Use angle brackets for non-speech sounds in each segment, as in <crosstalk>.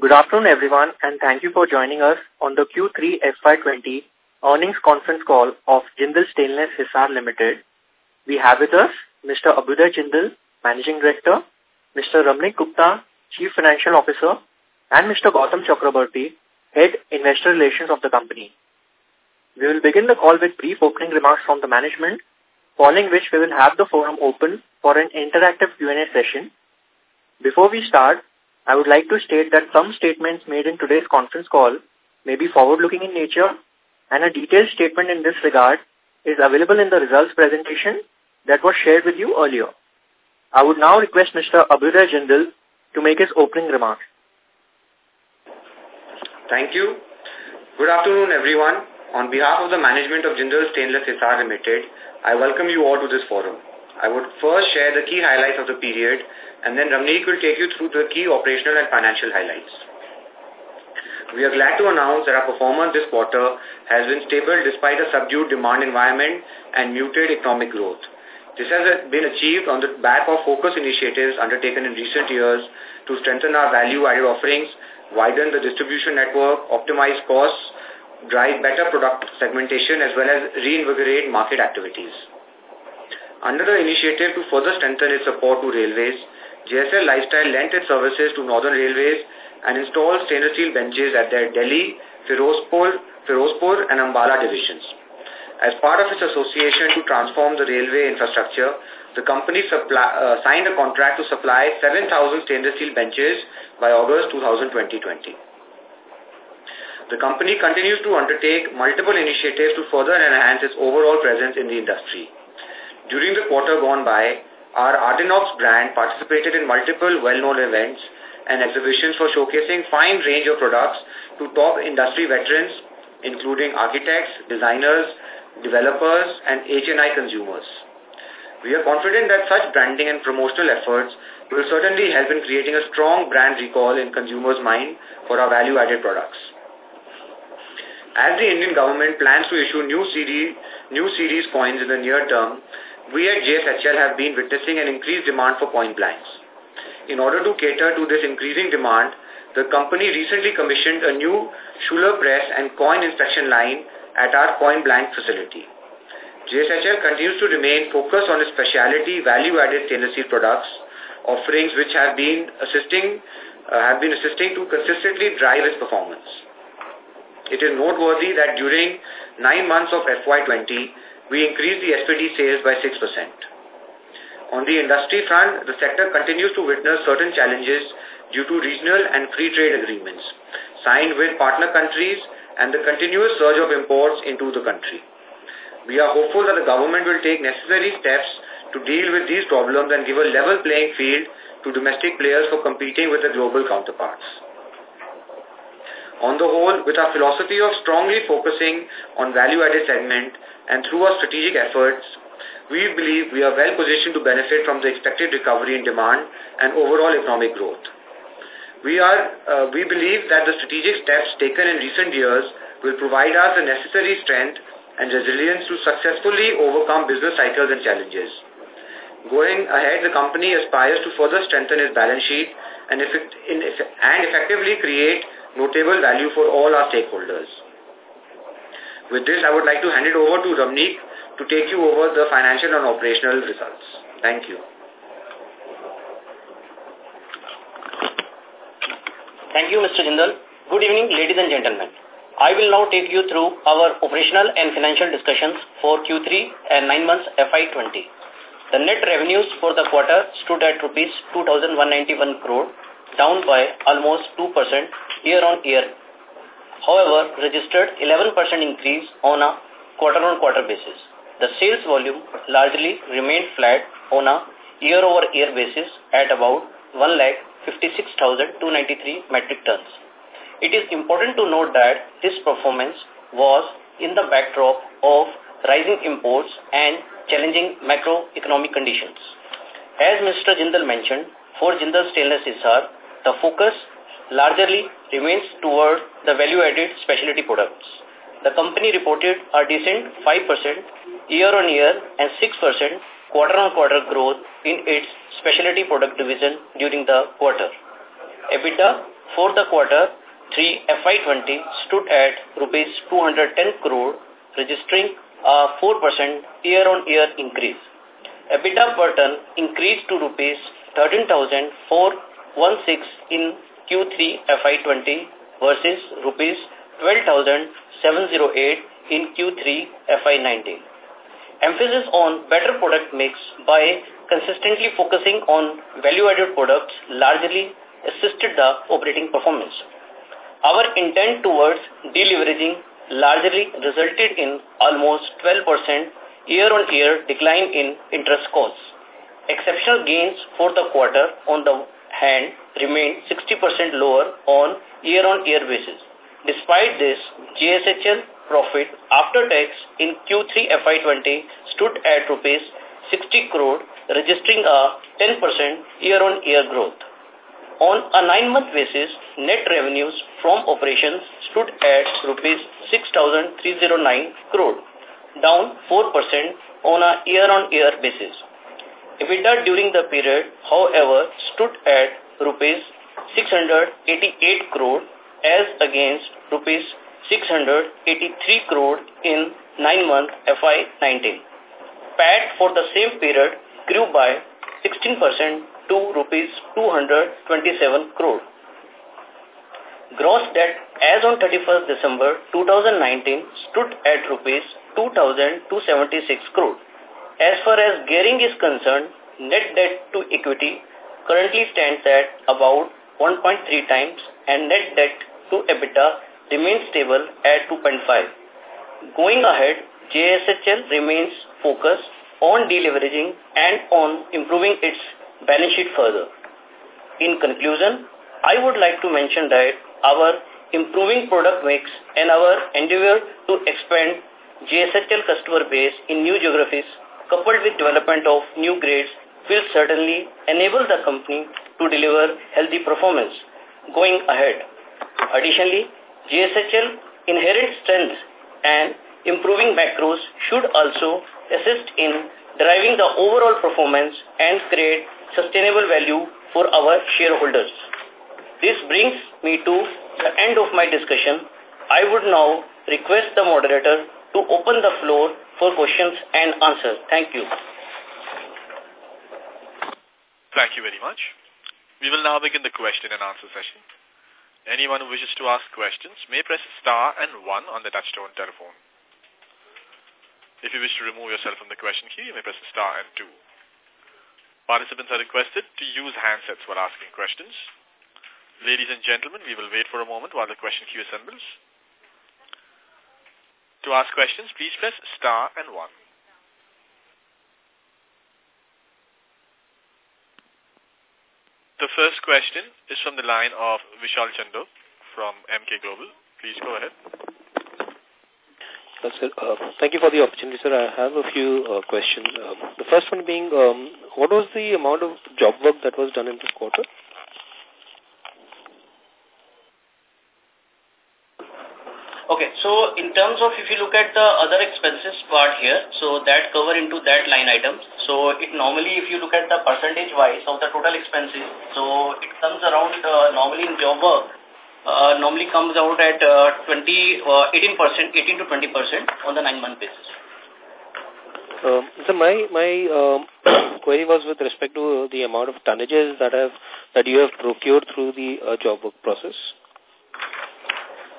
Good afternoon, everyone, and thank you for joining us on the Q3 FY20 earnings conference call of Jindal Stainless Hisar Limited. We have with us Mr. Abhyuday Jindal, Managing Director, Mr. Ramnik Gupta, Chief Financial Officer, and Mr. Gautam Chakraborty, Head Investor Relations of the company. We will begin the call with brief opening remarks from the management, following which we will have the forum open for an interactive Q&A session. Before we start, I would like to state that some statements made in today's conference call may be forward-looking in nature, and a detailed statement in this regard is available in the results presentation that was shared with you earlier. I would now request Mr. Abhyuday Jindal to make his opening remarks. Thank you. Good afternoon, everyone. On behalf of the management of Jindal Stainless Hisar Limited, I welcome you all to this forum. I would first share the key highlights of the period, and then Ramnik will take you through the key operational and financial highlights. We are glad to announce that our performance this quarter has been stable despite a subdued demand environment and muted economic growth. This has uh, been achieved on the back of focus initiatives undertaken in recent years to strengthen our value-added offerings, widen the distribution network, optimize costs, drive better product segmentation, as well as reinvigorate market activities. Under the initiative to further strengthen its support to railways, JSL Lifestyle lent its services to Northern Railways and installed stainless steel benches at their Delhi, Firozpur, Firozpur and Ambala divisions. As part of its association to transform the railway infrastructure, the company supply, uh, signed a contract to supply 7,000 stainless steel benches by August 2020. The company continues to undertake multiple initiatives to further enhance its overall presence in the industry. During the quarter gone by, our Arttd'inox brand participated in multiple well-known events and exhibitions for showcasing fine range of products to top industry veterans, including architects, designers, developers, and HNI consumers. We are confident that such branding and promotional efforts will certainly help in creating a strong brand recall in consumers' mind for our value-added products. As the Indian government plans to issue new series, new series coins in the near term, we at JSHL have been witnessing an increased demand for coin blanks. In order to cater to this increasing demand, the company recently commissioned a new Schuler press and coin inspection line at our coin blank facility. JSHL continues to remain focused on its specialty value-added stainless steel products, offerings which have been assisting uh, have been assisting to consistently drive its performance. It is noteworthy that during nine months of FY20, we increased the SPD sales by 6%. On the industry front, the sector continues to witness certain challenges due to regional and free trade agreements signed with partner countries and the continuous surge of imports into the country. We are hopeful that the government will take necessary steps to deal with these problems and give a level playing field to domestic players for competing with the global counterparts. On the whole, with our philosophy of strongly focusing on value-added segment and through our strategic efforts, we believe we are well positioned to benefit from the expected recovery in demand and overall economic growth. We, are, uh, we believe that the strategic steps taken in recent years will provide us the necessary strength and resilience to successfully overcome business cycles and challenges. Going ahead, the company aspires to further strengthen its balance sheet and, effect, in, and effectively create notable value for all our stakeholders. With this, I would like to hand it over to Ramnik to take you over the financial and operational results. Thank you. Thank you, Mr. Jindal. Good evening, ladies and gentlemen. I will now take you through our operational and financial discussions for Q3 and 9 months FY20. The net revenues for the quarter stood at rupees 2,191 crore, down by almost 2% year-on-year. However, registered 11% increase on a quarter-on-quarter -quarter basis. The sales volume largely remained flat on a year-over-year -year basis at about 1,56,293 metric tons. It is important to note that this performance was in the backdrop of rising imports and challenging macroeconomic conditions. As Mr. Jindal mentioned, for Jindal Stainless Hisar, the focus largely remains toward the value-added specialty products. The company reported a decent 5% year-on-year and 6% quarter-on-quarter growth in its specialty product division during the quarter. EBITDA for the quarter 3 FY20 stood at rupees 210 crore, registering a 4% year-on-year increase. EBITDA per ton increased to rupees 13,416 in Q3 FY20 versus rupees 12,708 in Q3 FY19. Emphasis on better product mix by consistently focusing on value-added products largely assisted the operating performance. Our intent towards deleveraging largely resulted in almost 12% year-on-year decline in interest costs. Exceptional gains for the quarter on the hand remained 60% lower on year-on-year basis. Despite this, JSHL profit after tax in Q3 FY20 stood at rupees 60 crore, registering a 10% year-on-year growth. On a nine-month basis, net revenues from operations stood at rupees 6,309 crore, down 4% on a year-on-year basis. EBITDA during the period, however, stood at rupees 688 crore as against rupees 683 crore in nine-month FY19. PAT for the same period grew by 16% to rupees 227 crore. Gross debt as on 31st December 2019 stood at rupees 2,276 crore. As far as gearing is concerned, net debt to equity currently stands at about 1.3 times and net debt to EBITDA remains stable at 2.5. Going ahead, JSHL remains focused on deleveraging and on improving its balance sheet further. In conclusion, I would like to mention that our improving product mix and our endeavor to expand JSHL customer base in new geographies coupled with development of new grades will certainly enable the company to deliver healthy performance going ahead. Additionally, JSHL inherent strengths and improving macros should also assist in driving the overall performance and create sustainable value for our shareholders. This brings me to the end of my discussion. I would now request the moderator to open the floor for questions and answers. Thank you. Thank you very much. We will now begin the question and answer session. Anyone who wishes to ask questions may press star and one on the touchtone telephone. If you wish to remove yourself from the question queue, you may press star and two. Participants are requested to use handsets while asking questions. Ladies and gentlemen, we will wait for a moment while the question queue assembles. To ask questions, please press star and one. The first question is from the line of Vishal Chandak from Emkay Global. Please go ahead. Uh, thank you for the opportunity, sir. I have a few uh, questions. Uh, the first one being, um, what was the amount of job work that was done in this quarter? Okay, so in terms of if you look at the other expenses part here, so that cover into that line item. So it normally, if you look at the percentage wise of the total expenses, so it comes around uh, normally in job work, uh, normally comes out at uh, 20, uh, 18%, 18 to 20% on the nine-month basis. Um, so my my um, <coughs> query was with respect to the amount of tonnages that have that you have procured through the uh, job work process.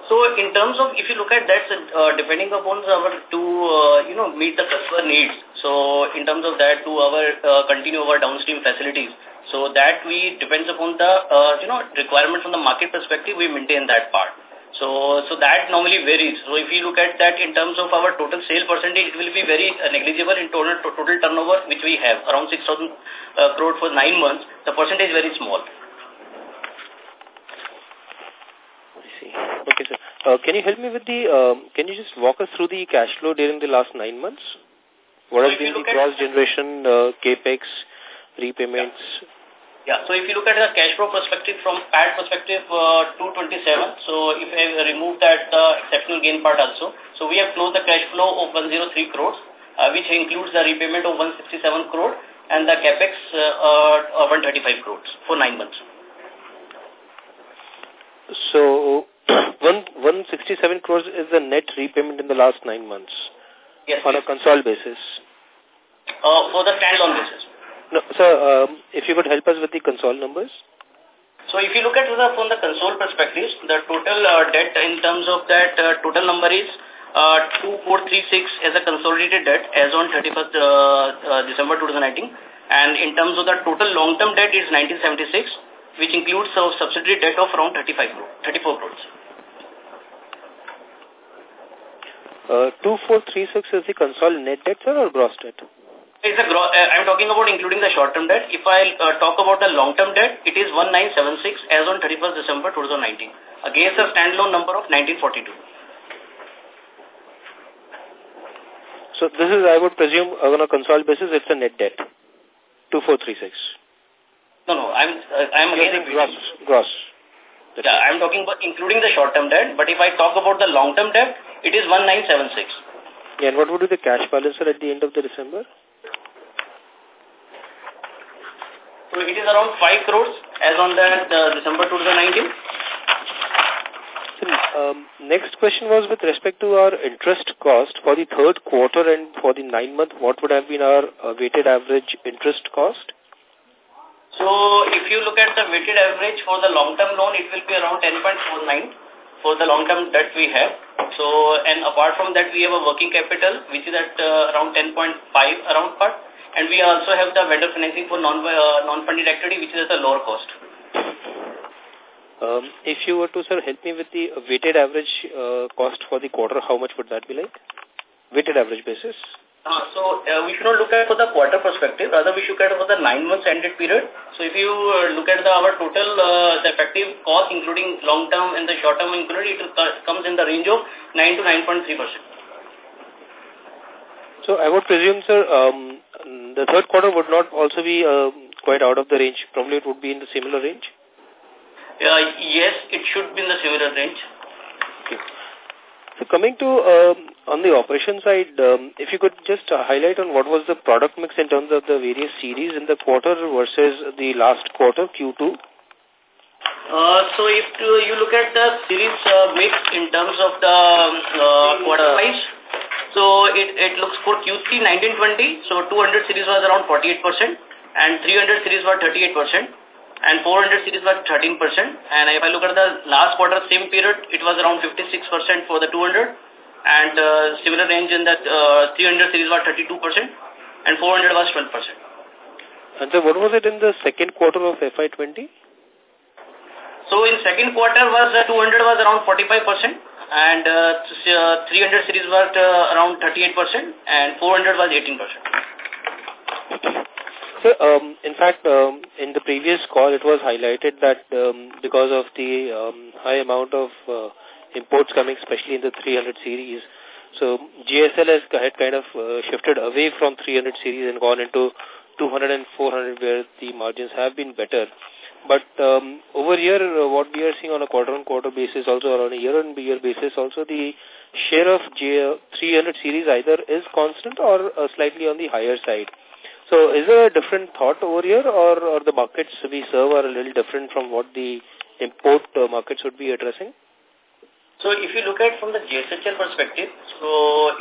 So in terms of, if you look at that, uh, depending upon our to, uh, you know, meet the customer needs. So in terms of that, to our, uh, continue our downstream facilities. So that we, depends upon the, uh, you know, requirement from the market perspective, we maintain that part. So, so that normally varies. So if you look at that in terms of our total sale percentage, it will be very uh, negligible in total total turnover which we have around 6,000 uh, crore for nine months. The percentage very small. Okay, sir. Uh, can you help me with the, um, can you just walk us through the cash flow during the last nine months? What so has been the gross generation, uh, capex, repayments? Yeah. yeah. so if you look at the cash flow perspective from PAT perspective, uh, 227, so if I remove that uh, exceptional gain part also, so we have closed the cash flow of 103 crores, uh, which includes the repayment of 167 crore and the capex uh, uh, 135 crores for nine months. So, one 167 crores is the net repayment in the last nine months? Yes. On a console basis? Uh, for the standalone basis. No, sir, um, if you could help us with the console numbers. So if you look at the, from the console perspective, the total uh, debt in terms of that uh, total number is uh, 2436 as a consolidated debt as on 31st uh, uh, December 2019. And in terms of the total long-term debt is 1976, which includes a subsidiary debt of around 35 crore, 34 crores. Uh, 2436 is the consolidated net debt, sir, or gross debt? It's a uh, I'm talking about including the short-term debt. If I uh, talk about the long-term debt, it is 1976 as on 31st December 2019 against a standalone number of 1942. So this is, I would presume, on a consolidated basis, it's a net debt. 2436. No, no, I'm uh, I'm again gross. gross. yeah, I'm talking about including the short-term debt. But if I talk about the long-term debt, it is 1976. Yeah, and what would be the cash balance at the end of the December? So it is around 5 crores as on that uh, December 2019. Um, next question was with respect to our interest cost for the third quarter and for the nine month, what would have been our uh, weighted average interest cost? So if you look at the weighted average for the long-term loan, it will be around 10.49 for the long-term debt we have. So, and apart from that, we have a working capital, which is at uh, around 10.5 around part. And we also have the vendor financing for non, uh, non-funded activity, which is at a lower cost. Um, if you were to, sir, help me with the weighted average uh, cost for the quarter, how much would that be like? Weighted average basis? Uh, so uh, we should not look at for the quarter perspective, rather we should look at for the nine months ended period. So if you uh, look at the our total uh, the effective cost including long term and the short term included, it comes in the range of 9 to 9.3 percent. So I would presume, sir, um, the third quarter would not also be uh, quite out of the range. Probably it would be in the similar range. Uh, yes, it should be in the similar range. Okay. So coming to um, on the operation side, um, if you could just uh, highlight on what was the product mix in terms of the various series in the quarter versus the last quarter, Q2? Uh, so if uh, you look at the series uh, mix in terms of the uh, quarter wise, so it, it looks for Q3 1920, so 200 series was around 48% and 300 series was 38% and 400 series was 13%. And if I look at the last quarter, same period, it was around 56% for the 200 and uh, similar range in that uh, 300 series was 32% and 400 was 12%. And so what was it in the second quarter of FY20? So in second quarter was uh, 200 was around 45% and uh, 300 series was uh, around 38% and 400 was 18%. So, um, in fact, um, in the previous call, it was highlighted that um, because of the um, high amount of uh, imports coming, especially in the 300 series, so GSL has had kind of uh, shifted away from 300 series and gone into 200 and 400 where the margins have been better. But um, over here, uh, what we are seeing on a quarter-on-quarter basis, also or on a year-on-year basis, also the share of J 300 series either is constant or uh, slightly on the higher side. So is there a different thought over here or, or the markets we serve are a little different from what the import uh, markets would be addressing? So if you look at from the JSHL perspective, so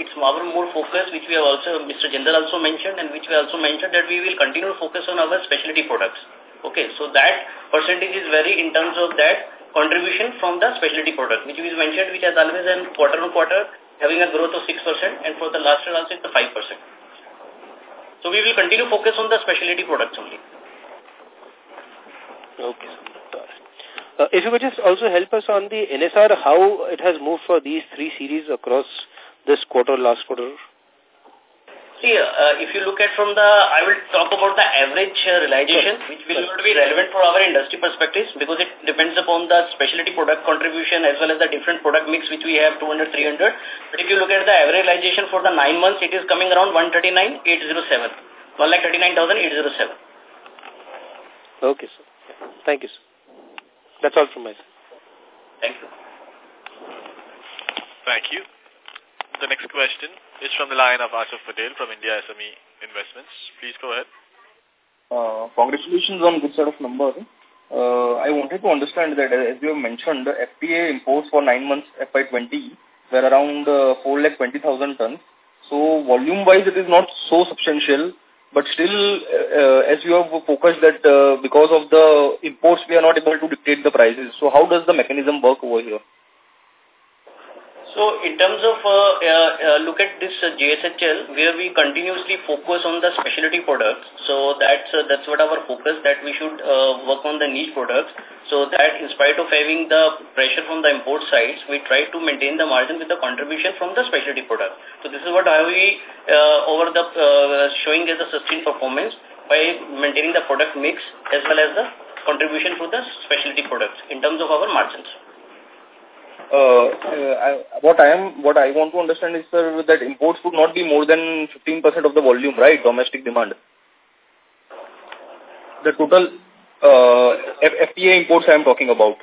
it's our more focus, which we have also, Mr. Jindal also mentioned and which we also mentioned that we will continue to focus on our specialty products. Okay, so that percentage is very in terms of that contribution from the specialty product, which we mentioned, which has always in quarter on quarter having a growth of 6% and for the last year also it's a 5%. So we will continue focus on the specialty products only. Okay. Uh, if you could just also help us on the NSR, how it has moved for these three series across this quarter, last quarter? See, uh, if you look at from the, I will talk about the average uh, realization, which will not be relevant for our industry perspectives because it depends upon the specialty product contribution as well as the different product mix which we have 200, 300. But if you look at the average realization for the nine months, it is coming around 139,807. 1,39,807. Okay, sir. Thank you, sir. That's all from my side. Thank you. Thank you. The next question is from the line of Asif Patel from India SME Investments. Please go ahead. Uh, congratulations on good set of numbers. uh, I wanted to understand that as you have mentioned, the FTA imports for nine months FY20 were around uh, 4,20,000 tons. So volume-wise, it is not so substantial, but still, uh, as you have focused that uh, because of the imports, we are not able to dictate the prices. So how does the mechanism work over here? So in terms of uh, uh, uh, look at this uh, JSHL, where we continuously focus on the specialty products. So that's uh, that's what our focus that we should uh, work on the niche products. So that in spite of having the pressure from the import sides, we try to maintain the margin with the contribution from the specialty products. So this is what we uh, over the uh, showing as a sustained performance by maintaining the product mix as well as the contribution to the specialty products in terms of our margins. Uh, uh, what I am, what I want to understand is, sir, that imports would not be more than 15% of the volume, right? Domestic demand. The total uh, FTA imports I am talking about.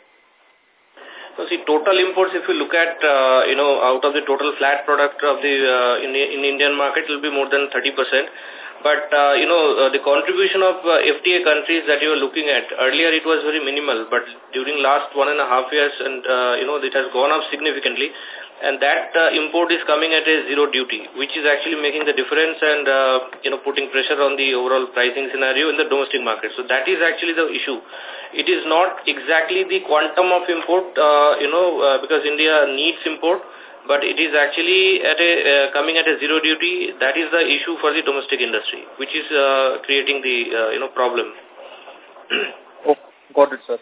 So see, total imports, if you look at, uh, you know, out of the total flat product of the, uh, in, in Indian market, will be more than 30%. But, uh, you know, uh, the contribution of uh, FTA countries that you are looking at, earlier it was very minimal, but during last one and a half years, and, uh, you know, it has gone up significantly. And that uh, import is coming at a zero duty, which is actually making the difference and, uh, you know, putting pressure on the overall pricing scenario in the domestic market. So that is actually the issue. It is not exactly the quantum of import, uh, you know, uh, because India needs import, but it is actually at a uh, coming at a zero duty. That is the issue for the domestic industry, which is uh, creating the uh, you know problem. <clears throat> oh, got it, sir.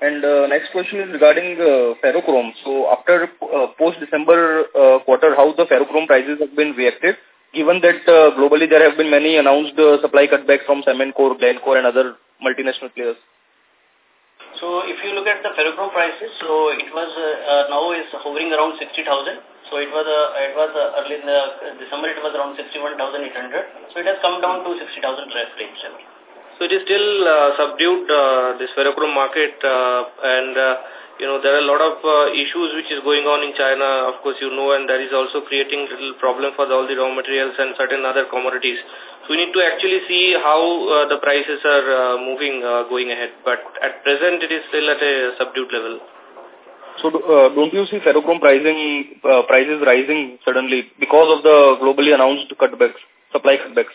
And uh, next question is regarding uh, ferrochrome. So after uh, post-December uh, quarter, how the ferrochrome prices have been reacted, given that uh, globally there have been many announced uh, supply cutbacks from Samancor, Glencore and other multinational players? So if you look at the ferrochrome prices, so it was uh, uh, now is hovering around 60,000. So it was uh, it was uh, early in the uh, December it was around 61,800. So it has come down to 60,000 range. So it is still uh, subdued uh, this ferrochrome market uh, and uh, you know, there are a lot of uh, issues which is going on in China, of course, you know, and that is also creating little problem for the, all the raw materials and certain other commodities. So we need to actually see how uh, the prices are uh, moving uh, going ahead. But at present, it is still at a subdued level. So uh, don't you see ferrochrome pricing uh, prices rising suddenly because of the globally announced cutbacks, supply cutbacks?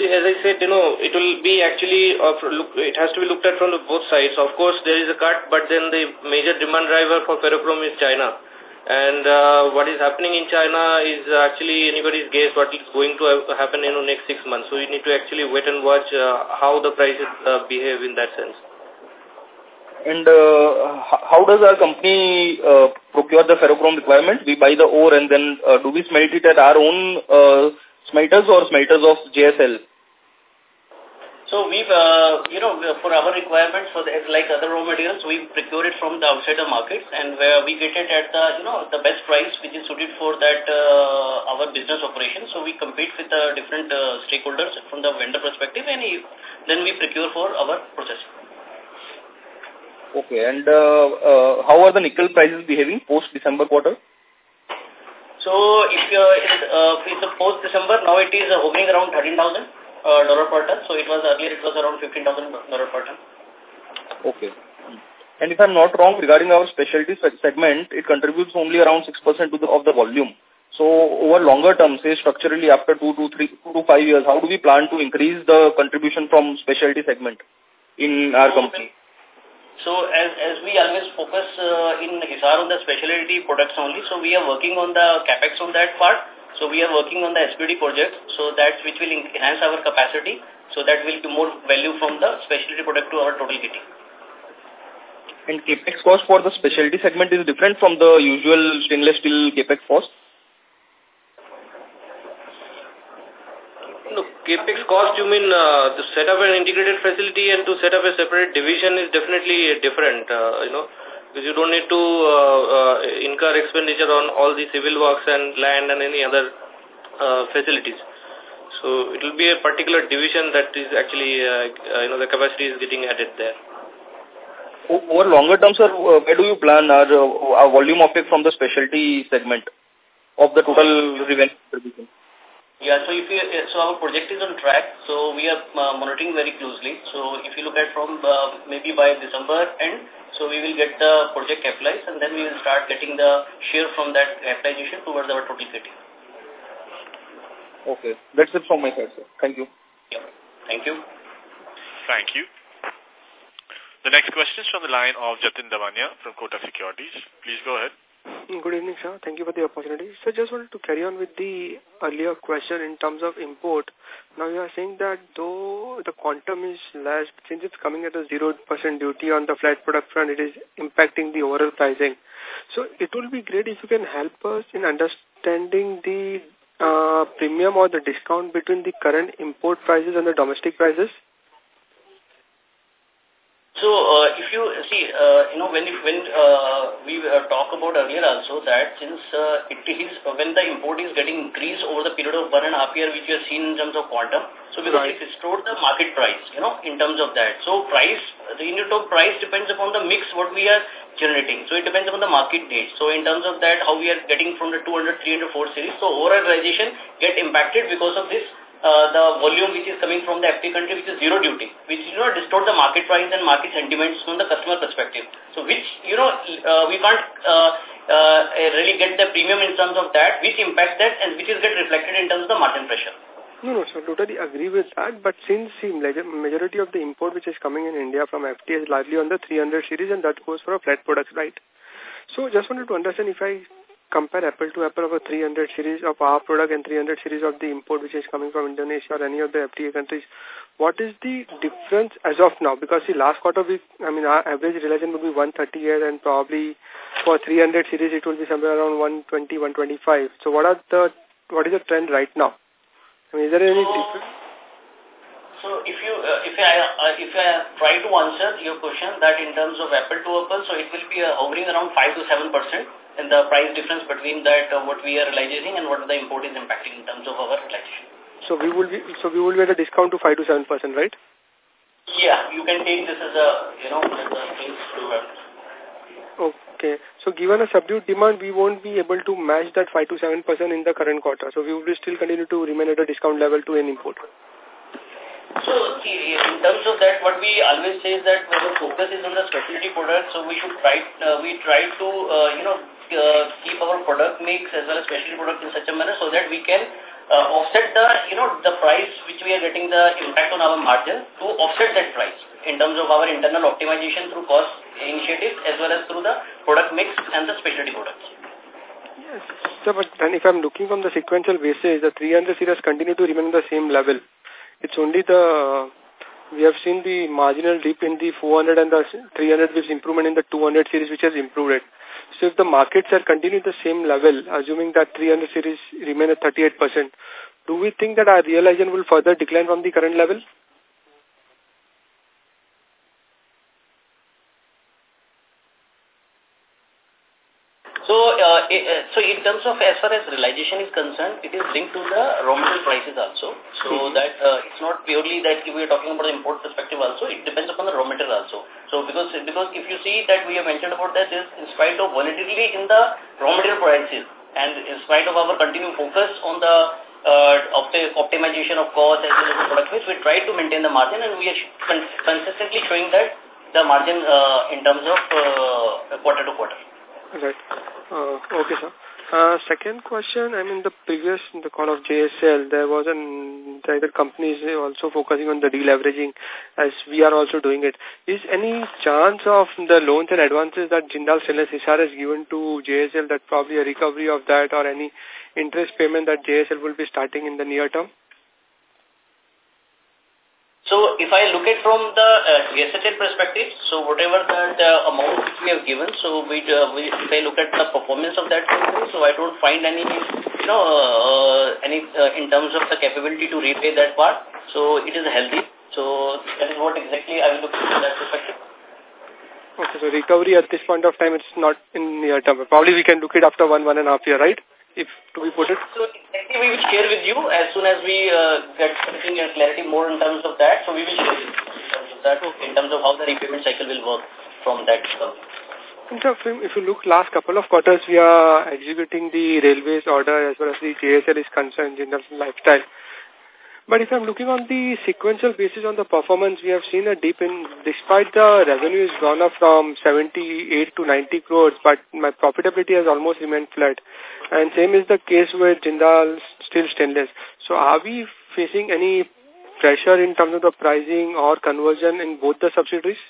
See, as I said, you know, it will be actually, uh, look, it has to be looked at from the both sides. Of course, there is a cut, but then the major demand driver for ferrochrome is China. And uh, what is happening in China is actually anybody's guess what is going to happen in the next six months. So you need to actually wait and watch uh, how the prices uh, behave in that sense. And uh, how does our company uh, procure the ferrochrome requirement? We buy the ore and then uh, do we smelt it at our own smelters or smelters of JSL? So we've, uh, you know, for our requirements, for the, like other raw materials, we procure it from the outsider markets and where we get it at the, you know, the best price which is suited for that, uh, our business operation. So we compete with the different uh, stakeholders from the vendor perspective and then we procure for our processing. Okay, and uh, uh, how are the nickel prices behaving post-December quarter? So if uh, it's, uh, it's post-December, now it is uh, hovering around 13,000 uh, dollar per ton. So it was earlier it was around fifteen thousand dollar per ton. Okay. And if I'm not wrong, regarding our specialty segment, it contributes only around 6% to the, of the volume. So over longer term, say structurally after two to three, two to five years, how do we plan to increase the contribution from specialty segment in our company? So as, as we always focus uh, in Hisar on the specialty products only, so we are working on the capex on that part. So we are working on the SPD project, so that which will enhance our capacity, so that will give more value from the specialty product to our total kitty. And capex cost for the specialty segment is different from the usual stainless steel capex cost? No, capex cost, you mean uh, to set up an integrated facility and to set up a separate division is definitely different, uh, you know because you don't need to uh, uh, incur expenditure on all the civil works and land and any other uh, facilities. So it will be a particular division that is actually, you know, the capacity is getting added there. Over longer term, sir, where do you plan our, our volume of it from the specialty segment of the total revenue? Yeah, so if you, so our project is on track, so we are uh, monitoring very closely. So if you look at from uh, maybe by December end, so we will get the project capitalized and then we will start getting the share from that capitalization towards our total kitty. Okay, that's it from my side, sir. Thank you. Yeah, thank you. Thank you. The next question is from the line of Jatin Damania from Kotak Securities. Please go ahead. Good evening, sir. Thank you for the opportunity. So just wanted to carry on with the earlier question in terms of import. Now you are saying that though the quantum is less, since it's coming at a 0% duty on the flat product front, it is impacting the overall pricing. So it will be great if you can help us in understanding the uh, premium or the discount between the current import prices and the domestic prices. So, uh, if you see, uh, you know, when if, when uh, we uh, talk about earlier also that since uh, it is when the import is getting increased over the period of one and a half year, which we have seen in terms of quantum, so because right. it restored the market price, you know, in terms of that. So, price, the unit of price depends upon the mix what we are generating. So, it depends upon the market need. So, in terms of that, how we are getting from the 200, 300, 4 series. So, overall realization get impacted because of this uh, the volume which is coming from the FTA country which is zero duty, which, you know, distort the market price and market sentiments from the customer perspective. So which, you know, uh, we can't uh, uh, really get the premium in terms of that, which impacts that and which is get reflected in terms of the margin pressure. No, no, so totally agree with that. But since the majority of the import which is coming in India from FTA is largely on the 300 series and that goes for a flat products, right? So just wanted to understand if I compare apple to apple of a 300 series of our product and 300 series of the import which is coming from Indonesia or any of the FTA countries, what is the difference as of now? Because the last quarter, we, I mean, our average realization would be 138 and probably for 300 series it will be somewhere around 120, 125. So what are the, what is the trend right now? I mean, is there any difference? So if you, uh, if I, uh, if I try to answer your question that in terms of apple to apple, so it will be uh, hovering around 5 to 7 percent and the price difference between that uh, what we are realizing and what the import is impacting in terms of our realization. So we will be so we will be at a discount to five to seven percent, right? Yeah, you can take this as a you know as a things to have. Okay. So given a subdued demand, we won't be able to match that 5 to 7% in the current quarter. So we will still continue to remain at a discount level to an import. So, in terms of that, what we always say is that when the focus is on the specialty product, so we should try, uh, we try to, uh, you know, uh, keep our product mix as well as specialty product in such a manner so that we can uh, offset the, you know, the price which we are getting the impact on our margin to offset that price in terms of our internal optimization through cost initiatives as well as through the product mix and the specialty products. Yes. So, but then if I'm looking from the sequential basis, the 300 series continue to remain the same level. It's only the, we have seen the marginal dip in the 400 and the 300 with improvement in the 200 series which has improved it. So if the markets are continuing the same level, assuming that 300 series remain at 38%, do we think that our realization will further decline from the current level? So, uh, uh, so in terms of as far as realization is concerned, it is linked to the raw material prices also. So mm -hmm. that uh, it's not purely that if we are talking about the import perspective also, it depends upon the raw material also. So because because if you see that we have mentioned about that is in spite of volatility in the raw material prices and in spite of our continued focus on the uh, of the optimization of cost as well as the product mix, we try to maintain the margin and we are consistently showing that the margin uh, in terms of uh, quarter to quarter. Right. Uh, okay, sir. Uh, second question, I mean, the previous, the call of JSL, there was an, the companies also focusing on the deleveraging as we are also doing it. Is any chance of the loans and advances that Jindal Stainless Hisar has given to JSL that probably a recovery of that or any interest payment that JSL will be starting in the near term? So if I look at from the uh, perspective, so whatever the, the amount we have given, so we, uh, we, if I look at the performance of that company, so I don't find any, you know, uh, any uh, in terms of the capability to repay that part. So it is healthy. So that is what exactly I will look at from that perspective. Okay, so recovery at this point of time, it's not in near term. Probably we can look it after one, one and a half year, right? If to be put it? So exactly we will share with you as soon as we uh, get something and clarity more in terms of that. So we will share in terms of that, okay. in terms of how the repayment cycle will work from that. So if you look last couple of quarters, we are executing the railways order as well as the JSL is concerned in terms of lifestyle. But if I'm looking on the sequential basis on the performance, we have seen a dip in, despite the revenue has gone up from 78 to 90 crores, but my profitability has almost remained flat. And same is the case with Jindal Steel Stainless. So are we facing any pressure in terms of the pricing or conversion in both the subsidiaries?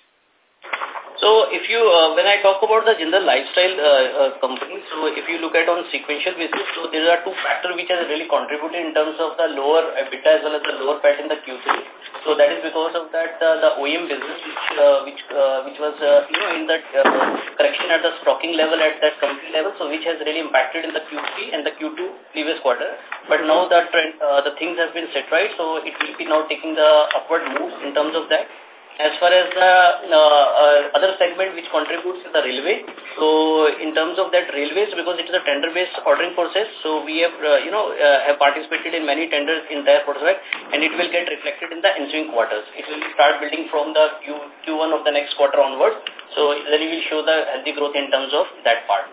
So if you, uh, when I talk about the Jindal Lifestyle uh, uh, company, so if you look at on sequential basis, so there are two factors which have really contributed in terms of the lower EBITDA as well as the lower PAT in the Q3. So that is because of that uh, the OEM business which uh, which uh, which was uh, you know in that uh, correction at the stocking level at that company level, so which has really impacted in the Q3 and the Q2 previous quarter. But now that trend, uh, the things have been set right, so it will be now taking the upward move in terms of that. As far as the uh, uh, other segment which contributes to the railway, so in terms of that railways, because it is a tender-based ordering process, so we have, uh, you know, uh, have participated in many tenders in that process, and it will get reflected in the ensuing quarters. It will start building from the Q, Q1 of the next quarter onwards, so then we will show the healthy growth in terms of that part.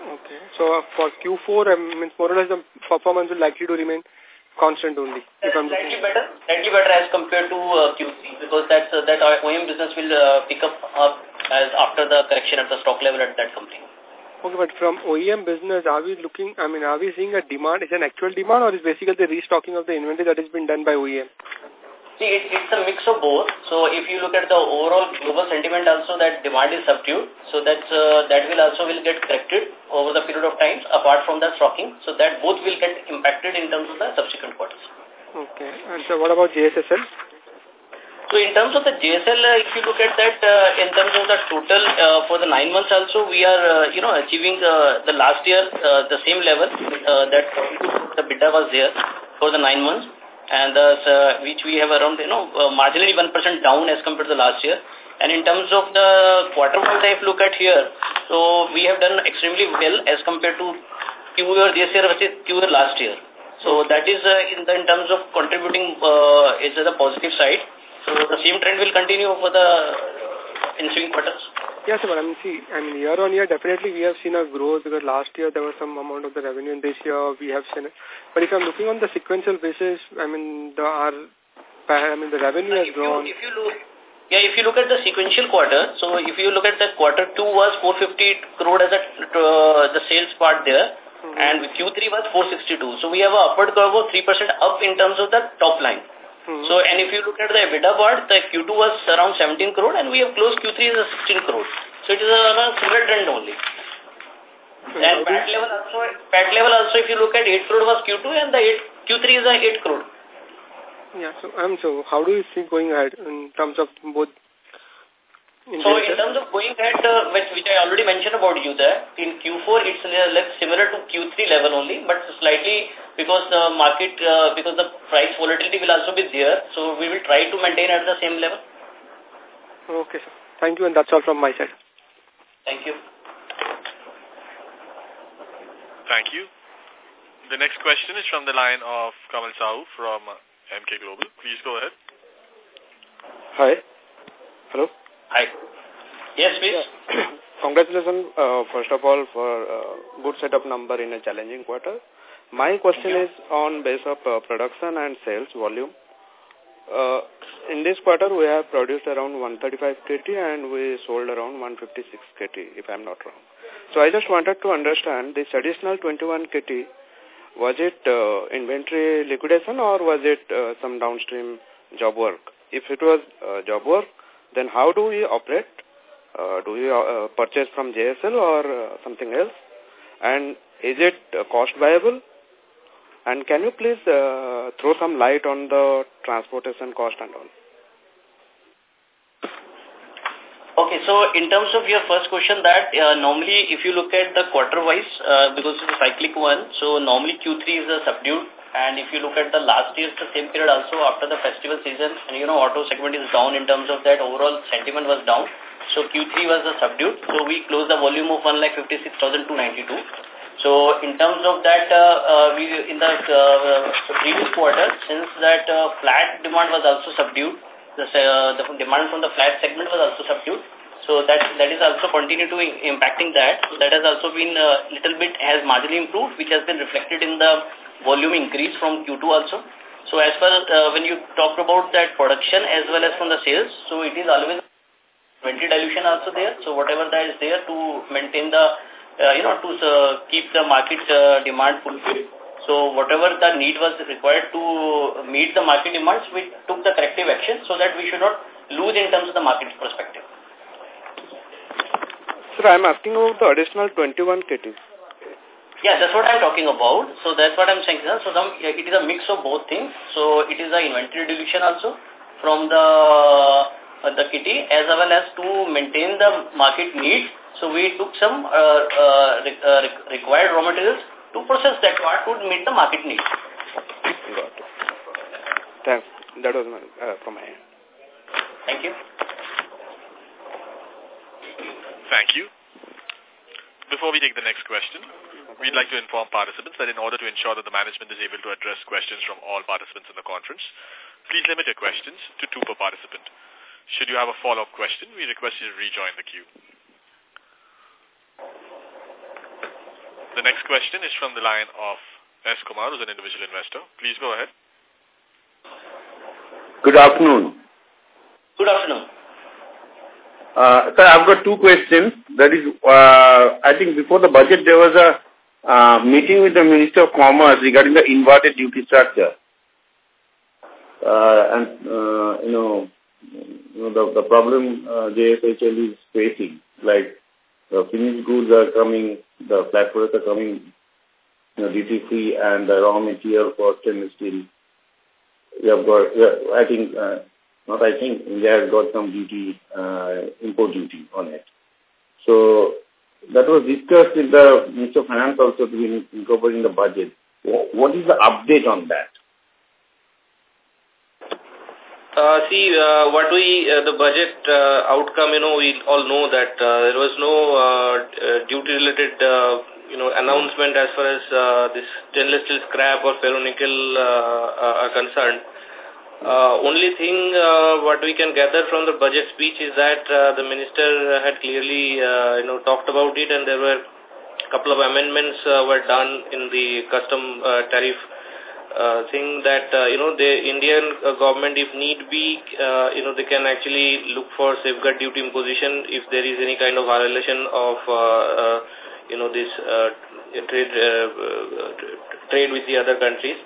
Okay. So uh, for Q4, I mean, more or less the performance will likely to remain constant only. Slightly better, slightly better as compared to uh, Q3 because that's uh, that OEM business will uh, pick up uh, as after the correction at the stock level at that company. Okay, but from OEM business, are we looking, I mean, are we seeing a demand, is an actual demand or is basically the restocking of the inventory that has been done by OEM? See, it, it's a mix of both. So if you look at the overall global sentiment also that demand is subdued, so that's, uh, that will also will get corrected over the period of time apart from the stocking. So that both will get impacted in terms of the subsequent quarters. Okay. And so what about JSSL? So in terms of the JSL, uh, if you look at that, uh, in terms of the total uh, for the nine months also, we are, uh, you know, achieving uh, the last year uh, the same level uh, that the EBITDA was there for the nine months and uh, which we have around, you know, uh, marginally 1% down as compared to the last year. And in terms of the quarter one if look at here, so we have done extremely well as compared to Q this year versus Q last year. So that is uh, in, the, in terms of contributing uh, is the positive side. So the same trend will continue for the ensuing quarters. Yes, but I mean, see, I mean, year on year, definitely we have seen a growth because last year there was some amount of the revenue and this year we have seen it. But if I'm looking on the sequential basis, I mean, the, our, I mean, the revenue has grown. You, if you look, yeah, if you look at the sequential quarter, so if you look at the quarter two was 450 crore as a, uh, the sales part there, mm -hmm. and Q3 was 462. So we have a upward curve of 3% up in terms of the top line. -hmm. So, and if you look at the EBITDA part, the Q2 was around 17 crore and we have closed Q3 as 16 crore. So it is a, a similar trend only. -hmm. And PAT level also, PAT level also, if you look at 8 crore was Q2 and the 8, Q3 is a 8 crore. Yeah, so, um, so how do you see going ahead in terms of both in so in terms of going ahead, uh, which, which I already mentioned about you there, in Q4 it's uh, similar to Q3 level only, but slightly because the market, uh, because the price volatility will also be there, so we will try to maintain at the same level. Okay, sir. Thank you, and that's all from my side. Thank you. Thank you. The next question is from the line of Kamal Sahu from Emkay Global. Please go ahead. Hi. Hello. Hi. Yes, please. Yeah. <clears throat> Congratulations, uh, first of all, for uh, good setup number in a challenging quarter. My question is on base of uh, production and sales volume. Uh, in this quarter, we have produced around 135 KT and we sold around 156 KT, if I'm not wrong. So I just wanted to understand this additional 21 KT, was it uh, inventory liquidation or was it uh, some downstream job work? If it was uh, job work, then how do we operate? Uh, do we uh, purchase from JSL or uh, something else? And is it uh, cost viable? And can you please uh, throw some light on the transportation cost and all? Okay, so in terms of your first question that uh, normally if you look at the quarter wise, uh, because it's a cyclic one, so normally Q3 is a subdued and if you look at the last year's the same period also after the festival season, and you know, auto segment is down in terms of that overall sentiment was down. So Q3 was subdued. So we closed the volume of 1,56,292. So in terms of that, uh, uh, we in the uh, previous quarter, since that uh, flat demand was also subdued, the, uh, the demand from the flat segment was also subdued. So that that is also continue to impacting that. So that has also been a uh, little bit has marginally improved, which has been reflected in the volume increase from Q2 also. So as far as uh, when you talked about that production as well as from the sales, so it is always inventory dilution also there. So whatever that is there to maintain the, uh, you know, to uh, keep the market uh, demand fulfilled. So whatever the need was required to meet the market demands, we took the corrective action so that we should not lose in terms of the market perspective. Sir, I'm asking about the additional 21 KTs. Yeah, that's what I'm talking about. So that's what I'm saying. So some, it is a mix of both things. So it is the inventory dilution also from the uh, the kitty as well as to maintain the market needs. So we took some uh, uh, uh required raw materials to process that part to meet the market needs. Got it. Thanks. That was my, uh, from my end. Thank you. Thank you. Before we take the next question, we'd like to inform participants that in order to ensure that the management is able to address questions from all participants in the conference, please limit your questions to two per participant. Should you have a follow-up question, we request you to rejoin the queue. The next question is from the line of S. Kumar, who's an individual investor. Please go ahead. Good afternoon. Good afternoon. Uh, sir, I've got two questions. That is, uh, I think before the budget there was a uh, meeting with the Minister of Commerce regarding the inverted duty structure. Uh, and, uh, you know, you know the, the problem uh, JSHL is facing, like the finished goods are coming, the flat products are coming you know, duty free and the raw material for stainless steel. We have got, yeah, I think, uh, not I think, India has got some duty, uh, import duty on it. So that was discussed with the Minister of Finance also to be incorporated in the budget. What is the update on that? Uh, see, uh, what we, uh, the budget uh, outcome, you know, we all know that uh, there was no uh, uh duty-related, uh, you know, announcement as far as uh, this stainless steel scrap or ferronickel uh, uh, are concerned. Uh, only thing uh, what we can gather from the budget speech is that uh, the minister had clearly uh, you know talked about it and there were a couple of amendments uh, were done in the custom uh, tariff thing that you know the Indian government if need be you know they can actually look for safeguard duty imposition if there is any kind of violation of you know this trade trade with the other countries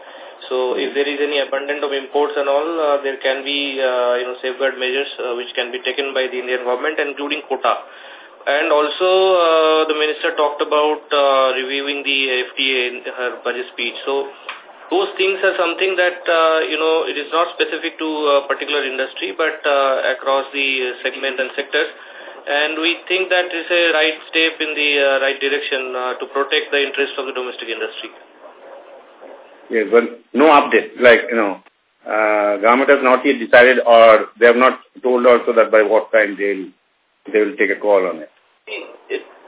so if there is any abundance of imports and all, uh, there can be uh, you know safeguard measures uh, which can be taken by the Indian government, including quota. And also, uh, the minister talked about uh, reviewing the FTA in her budget speech. So those things are something that, uh, you know, it is not specific to a particular industry, but across the segment and sectors. And we think that is a right step in the right direction to protect the interests of the domestic industry. Yes, but no update. Like, you know, uh, government has not yet decided or they have not told also that by what time they'll, they will take a call on it.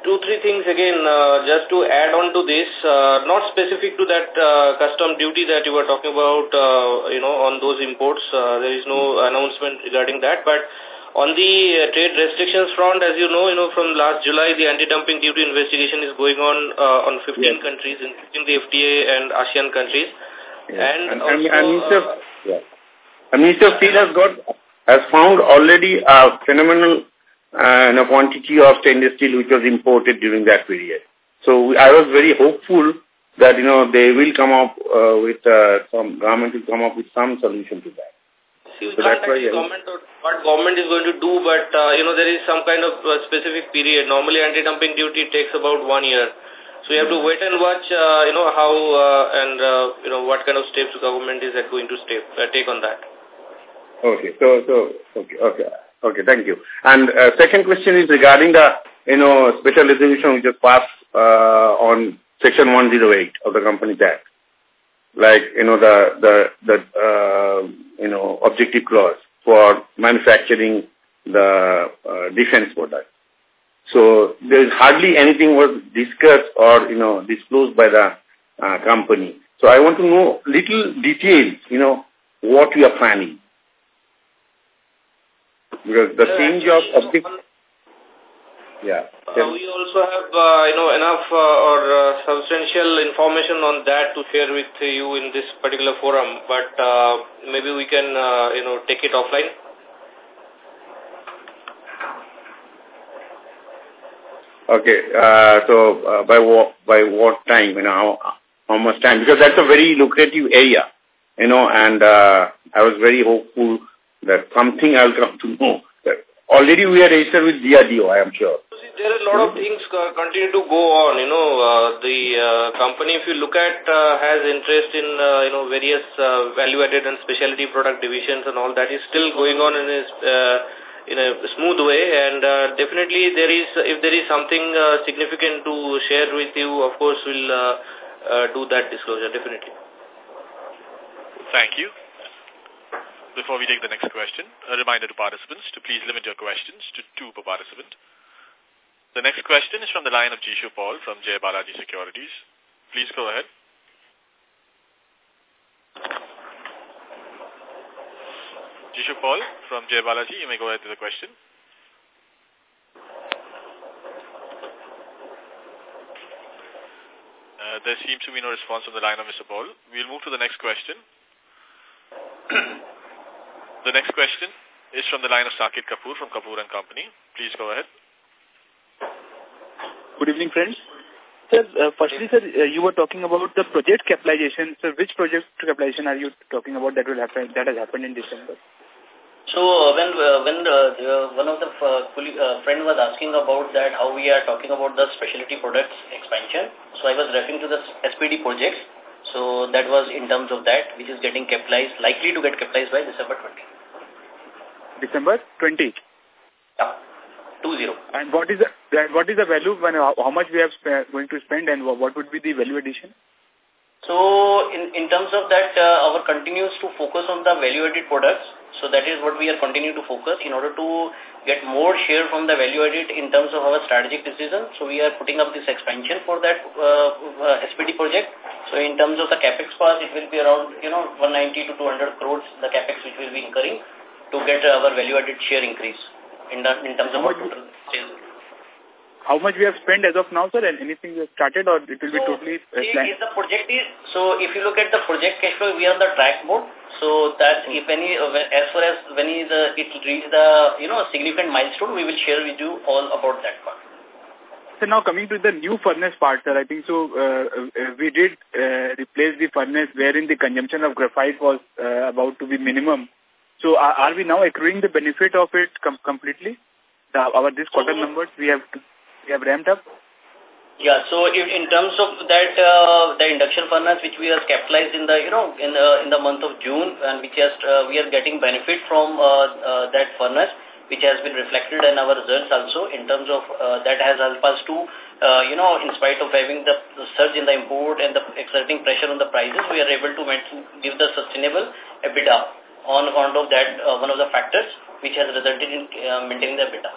Two, three things again, uh, just to add on to this, uh, not specific to that uh, custom duty that you were talking about, uh, you know, on those imports. Uh, there is no announcement regarding that, but on the uh, trade restrictions front, as you know, you know, from last July, the anti-dumping duty investigation is going on uh, on 15 yes. countries, including the FTA and ASEAN countries. And, and, also, and, Minister, uh, yeah. and Steel has got has found already a phenomenal uh, quantity of stainless steel which was imported during that period. So I was very hopeful that you know they will come up uh, with uh, some government will come up with some solution to that. See, we so can't actually comment on what government is going to do, but, uh, you know, there is some kind of uh, specific period. Normally, anti-dumping duty takes about one year. So you have to wait and watch, uh, you know, how uh, and, uh, you know, what kind of steps the government is going to step, uh, take on that. Okay, so, so, okay, okay, okay, thank you. And uh, second question is regarding the, you know, special resolution which was passed uh, on Section 108 of the Company Act like, you know, the, the, the uh, you know, objective clause for manufacturing the uh, defense product. So there is hardly anything was discussed or, you know, disclosed by the uh, company. So I want to know little details, you know, what we are planning. Because the change of object... Yeah. Uh, we also have, uh, you know, enough uh, or uh, substantial information on that to share with you in this particular forum, but uh, maybe we can, uh, you know, take it offline. Okay. Uh, so uh, by what by what time? You know how how much time? Because that's a very lucrative area. You know, and uh, I was very hopeful that something I'll come to know. Already we are registered with DRDO, I am sure. There are a lot of things uh, continue to go on. You know, uh, the uh, company, if you look at, uh, has interest in, uh, you know, various uh, value-added and specialty product divisions and all that is still going on in a, uh, in a smooth way. And uh, definitely there is, if there is something uh, significant to share with you, of course, we'll uh, uh, do that disclosure, definitely. Thank you. Before we take the next question, a reminder to participants to please limit your questions to two per participant. The next question is from the line of Jishu Paul from Jay Balaji Securities. Please go ahead. Jishu Paul from Jay Balaji, you may go ahead with the question. Uh, there seems to be no response from the line of Mr. Paul. We'll move to the next question. <coughs> the next question is from the line of Saket Kapoor from Kapoor and Company. Please go ahead. Good evening, friends. Sir, uh, firstly, sir, uh, you were talking about the project capitalization. Sir, which project capitalization are you talking about that will happen that has happened in December? So uh, when uh, when uh, one of the uh, uh, friend was asking about that how we are talking about the specialty products expansion, so I was referring to the SPD projects. So that was in terms of that, which is getting capitalized, likely to get capitalized by December 20. December 20. Two zero. And what is the what is the value when how much we are going to spend and what would be the value addition? So in in terms of that, uh, our continues to focus on the value-added products. So that is what we are continuing to focus in order to get more share from the value-added in terms of our strategic decision. So we are putting up this expansion for that uh, uh, SPD project. So in terms of the capex part, it will be around you know 190 to 200 crores the capex which will be incurring to get our value-added share increase in, the, in terms of our total sales. How much we have spent as of now, sir, and anything we have started or it will be totally uh, Is the project is, so if you look at the project cash flow, we are on the track mode. So that if any, uh, as far as when is, uh, it reach the, you know, significant milestone, we will share with you all about that part. So now coming to the new furnace part, sir, I think so uh, uh, we did uh, replace the furnace wherein the consumption of graphite was uh, about to be minimum. So are, are we now accruing the benefit of it com completely? The, our this quarter so, numbers we have we have ramped up. Yeah, so in, in terms of that, uh, the induction furnace which we have capitalized in the, you know, in the, in the month of June and which has, uh, we are getting benefit from uh, uh, that furnace which has been reflected in our results also in terms of uh, that has helped us to, uh, you know, in spite of having the, the surge in the import and the exerting pressure on the prices, we are able to give the sustainable EBITDA on account of that, uh, one of the factors which has resulted in uh, maintaining the EBITDA.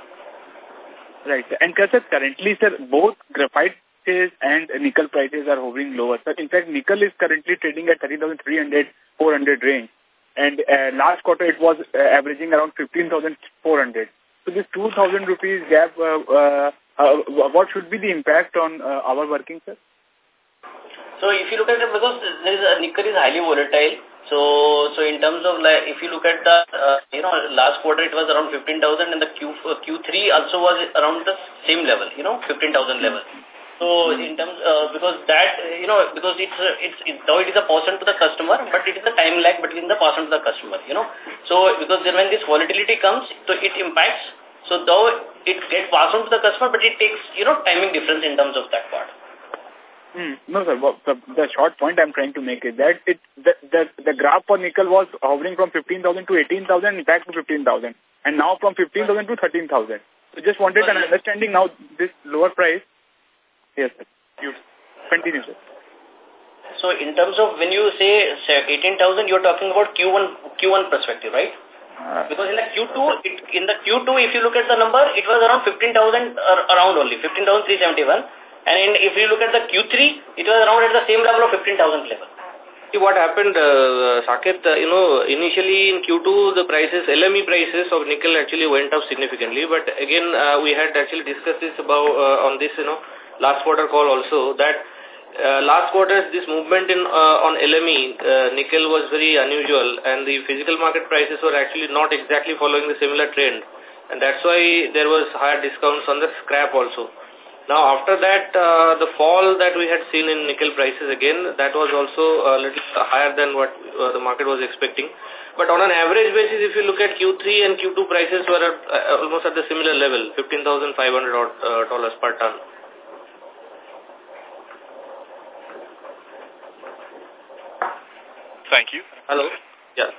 Right. And sir, currently, sir, both graphite prices and nickel prices are hovering lower. Sir, in fact, nickel is currently trading at 30,300, 400 range. And uh, last quarter, it was uh, averaging around 15,400. So this 2,000 rupees gap, uh, uh, uh, what should be the impact on uh, our working, sir? So if you look at it, because there is a, nickel is highly volatile, so so in terms of like, if you look at the, uh, you know, last quarter it was around 15,000 and the Q, uh, Q3 also was around the same level, you know, 15,000 level. So in terms, uh, because that, you know, because it's, uh, it's, it, though it is a portion to the customer, but it is a time lag between the portion to the customer, you know. So because then when this volatility comes, so it impacts, so though it gets passed on to the customer, but it takes, you know, timing difference in terms of that part. Hmm. No, sir. The, the short point I'm trying to make is that it the the, the graph for nickel was hovering from 15,000 to 18,000 back to 15,000, and now from 15,000 to 13,000. So just wanted an understanding now this lower price. Yes, sir. You continue, sir. So in terms of when you say 18,000, you're talking about Q1 Q1 perspective, right? Uh, because in the Q2, it, in the Q2, if you look at the number, it was around 15,000 around only, 15,371. And if you look at the Q3, it was around at the same level of 15,000 level. See what happened, uh, Saket, uh, you know, initially in Q2, the prices, LME prices of nickel actually went up significantly. But again, uh, we had actually discussed this about uh, on this, you know, last quarter call also that uh, last quarter this movement in uh, on LME uh, nickel was very unusual and the physical market prices were actually not exactly following the similar trend. And that's why there was higher discounts on the scrap also. Now, after that, uh, the fall that we had seen in nickel prices again, that was also a little higher than what uh, the market was expecting. But on an average basis, if you look at Q3 and Q2 prices were at, uh, almost at the similar level, $15,500 uh, dollars per ton. Thank you. Hello? Yeah.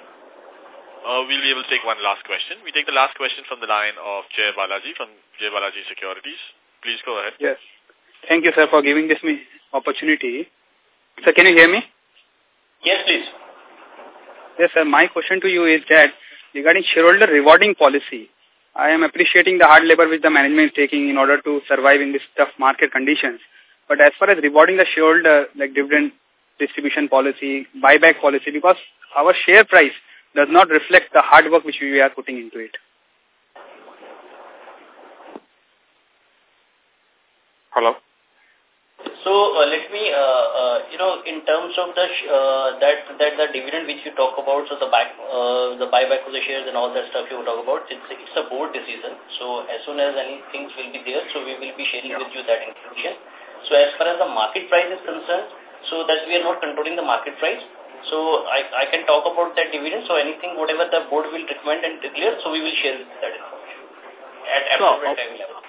Uh, we'll be able to take one last question. We take the last question from the line of Jay Balaji from Jay Balaji Securities. Please go ahead. Yes. Thank you, sir, for giving this me opportunity. Sir, can you hear me? Yes, please. Yes, sir. My question to you is that regarding shareholder rewarding policy, I am appreciating the hard labor which the management is taking in order to survive in this tough market conditions. But as far as rewarding the shareholder, like dividend distribution policy, buyback policy, because our share price does not reflect the hard work which we are putting into it. Hello. So uh, let me, uh, uh, you know, in terms of the uh, that that the dividend which you talk about, so the back, uh, the buyback of the shares and all that stuff you talk about, it's it's a board decision. So as soon as any things will be there, so we will be sharing yeah. with you that information. So as far as the market price is concerned, so that we are not controlling the market price. So I I can talk about that dividend. So anything whatever the board will recommend and declare, so we will share that information at appropriate time level.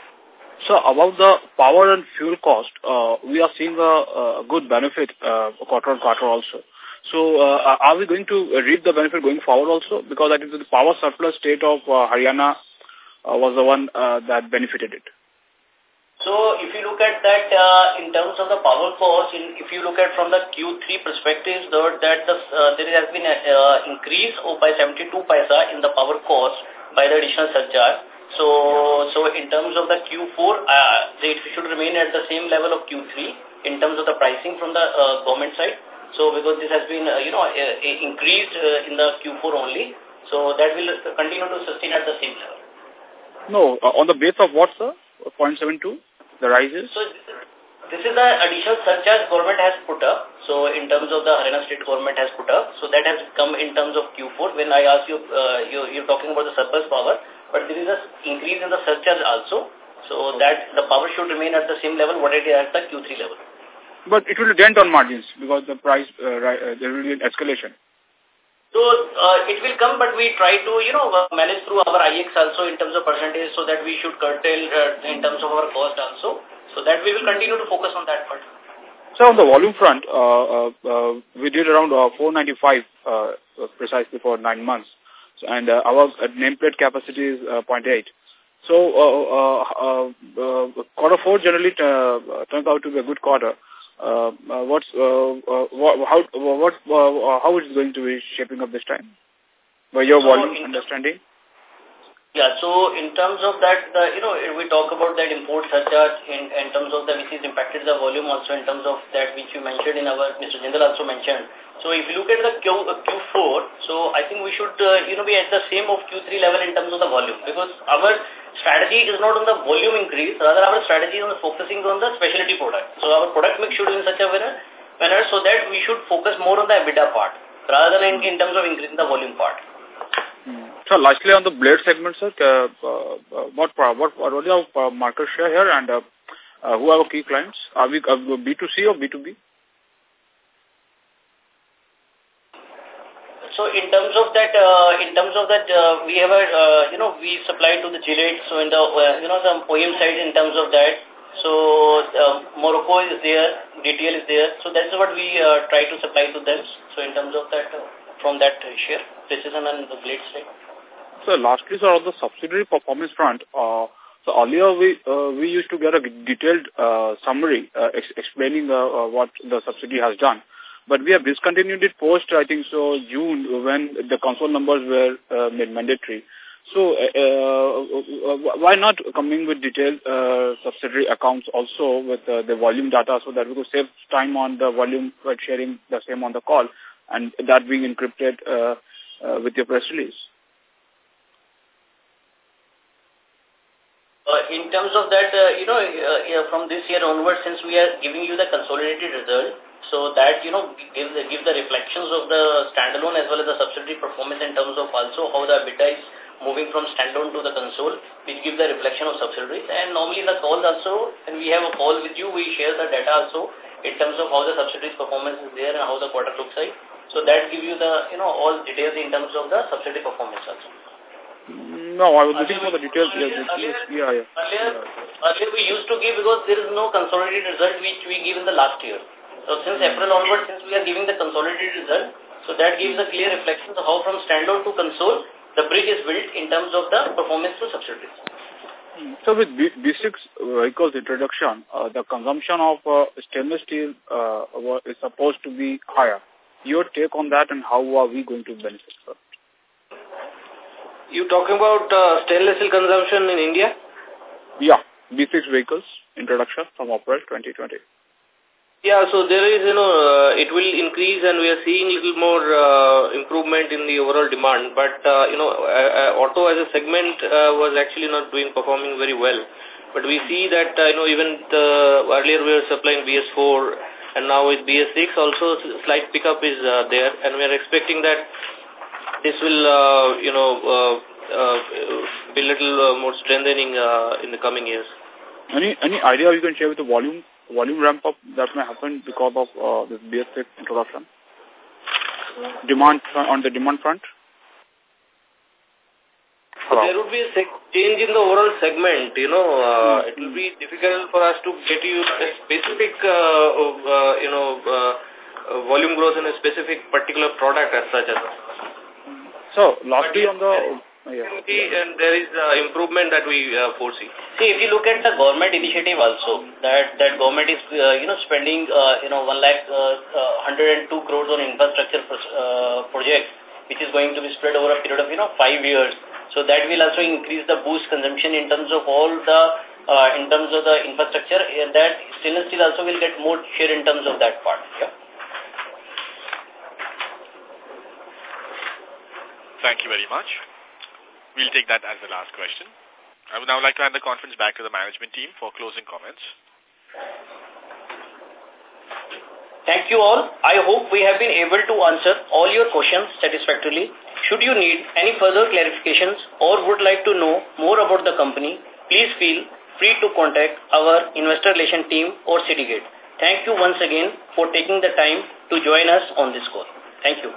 So about the power and fuel cost, uh, we are seeing a, a good benefit uh, quarter on quarter also. So uh, are we going to reap the benefit going forward also? Because that is the power surplus state of uh, Haryana uh, was the one uh, that benefited it. So if you look at that in terms of the power cost, in, if you look at from the Q3 perspective, that, that the, there has been an increase of by 72 paisa in the power cost by the additional surcharge. So, so in terms of the Q4, uh, it should remain at the same level of Q3 in terms of the pricing from the uh, government side. So, because this has been, uh, you know, uh, increased uh, in the Q4 only, so that will continue to sustain at the same level. No, uh, on the base of what, sir? 0.72, the rises? So, this is the additional surcharge government has put up. So, in terms of the Haryana state government has put up. So, that has come in terms of Q4. When I ask you, uh, you you're talking about the surplus power but there is an increase in the surcharge also. So that the power should remain at the same level what it is at the Q3 level. But it will dent on margins because the price, uh, uh, there will be an escalation. So uh, it will come, but we try to, you know, manage through our IX also in terms of percentage so that we should curtail uh, in terms of our cost also. So that we will continue to focus on that part. So on the volume front, uh, uh, uh we did around uh, 495 uh, precisely for nine months and uh, our uh, nameplate capacity is uh, 0.8. So uh, uh, uh, quarter four generally turns out to be a good quarter. what's what, how what how is it going to be shaping up this time? By your so volume understanding. Yeah, so in terms of that, the, you know, we talk about that import surcharge in, in terms of the which is impacted the volume also in terms of that which you mentioned in our, Mr. Jindal also mentioned. So if you look at the Q, uh, Q4, so I think we should, uh, you know, be at the same of Q3 level in terms of the volume because our strategy is not on the volume increase, rather our strategy is on focusing on the specialty product. So our product mix should be in such a manner, so that we should focus more on the EBITDA part rather than in, in terms of increasing the volume part. So lastly on the blade segment, sir, uh, uh, what, what, what is our market share here and uh, uh, who are our key clients? Are we uh, B2C or B2B? So in terms of that, uh, in terms of that, uh, we have a, uh, you know, we supply to the Gillette, so in the, uh, you know, the OEM side in terms of that. So uh, Morocco is there, DTL is there. So that's what we uh, try to supply to them. So in terms of that, uh, from that share, precision and the blade side. So lastly, sir, on the subsidiary performance front, uh, so earlier we uh, we used to get a detailed uh, summary uh, ex explaining uh, uh, what the subsidiary has done. But we have discontinued it post, I think, so June when the console numbers were uh, made mandatory. So uh, uh, why not coming with detailed uh, subsidiary accounts also with uh, the volume data so that we could save time on the volume sharing the same on the call and that being encrypted uh, uh, with your press release? Uh, in terms of that, uh, you know, uh, from this year onwards, since we are giving you the consolidated result, so that, you know, give the, give the reflections of the standalone as well as the subsidiary performance in terms of also how the EBITDA is moving from standalone to the console, which give the reflection of subsidiaries. And normally the calls also, when we have a call with you, we share the data also in terms of how the subsidiaries performance is there and how the quarter looks like. So that gives you the, you know, all details in terms of the subsidiary performance also. No, I was looking for the details. Earlier, earlier, yeah, yeah. Earlier, earlier we used to give because there is no consolidated result which we give in the last year. So since April onward, since we are giving the consolidated result, so that gives a clear reflection of how from standalone to console, the bridge is built in terms of the performance to subsidiaries. So with BS6 vehicles introduction, uh, the consumption of uh, stainless steel uh, is supposed to be higher. Your take on that and how are we going to benefit from it? You talking about uh, stainless steel consumption in India? Yeah, BS6 vehicles introduction from April 2020. Yeah, so there is, you know, uh, it will increase and we are seeing little more uh, improvement in the overall demand. But, uh, you know, uh, uh auto as a segment uh, was actually not doing, performing very well. But we see that, uh, you know, even the, earlier we were supplying BS4 and now with BS6 also slight pickup is uh, there and we are expecting that this will, uh, you know, uh, uh, be little uh, more strengthening uh, in the coming years. Any any idea you can share with the volume volume ramp up that may happen because of uh, this BS6 introduction? Demand on the demand front. Hello. There would be a change in the overall segment. You know, uh, it will be difficult for us to get you a specific, uh, uh, you know, uh, volume growth in a specific particular product as such as. So, lastly on the... Yeah. And there is uh, improvement that we uh, foresee. See, if you look at the government initiative also, that that government is, uh, you know, spending, uh, you know, one lakh, uh, 102 uh, crores on infrastructure uh, projects, which is going to be spread over a period of, you know, five years. So that will also increase the boost consumption in terms of all the, uh, in terms of the infrastructure, and that stainless steel also will get more share in terms of that part. Yeah. Thank you very much. We'll take that as the last question. I would now like to hand the conference back to the management team for closing comments. Thank you all. I hope we have been able to answer all your questions satisfactorily. Should you need any further clarifications or would like to know more about the company, please feel free to contact our investor relation team or Citigate. Thank you once again for taking the time to join us on this call. Thank you.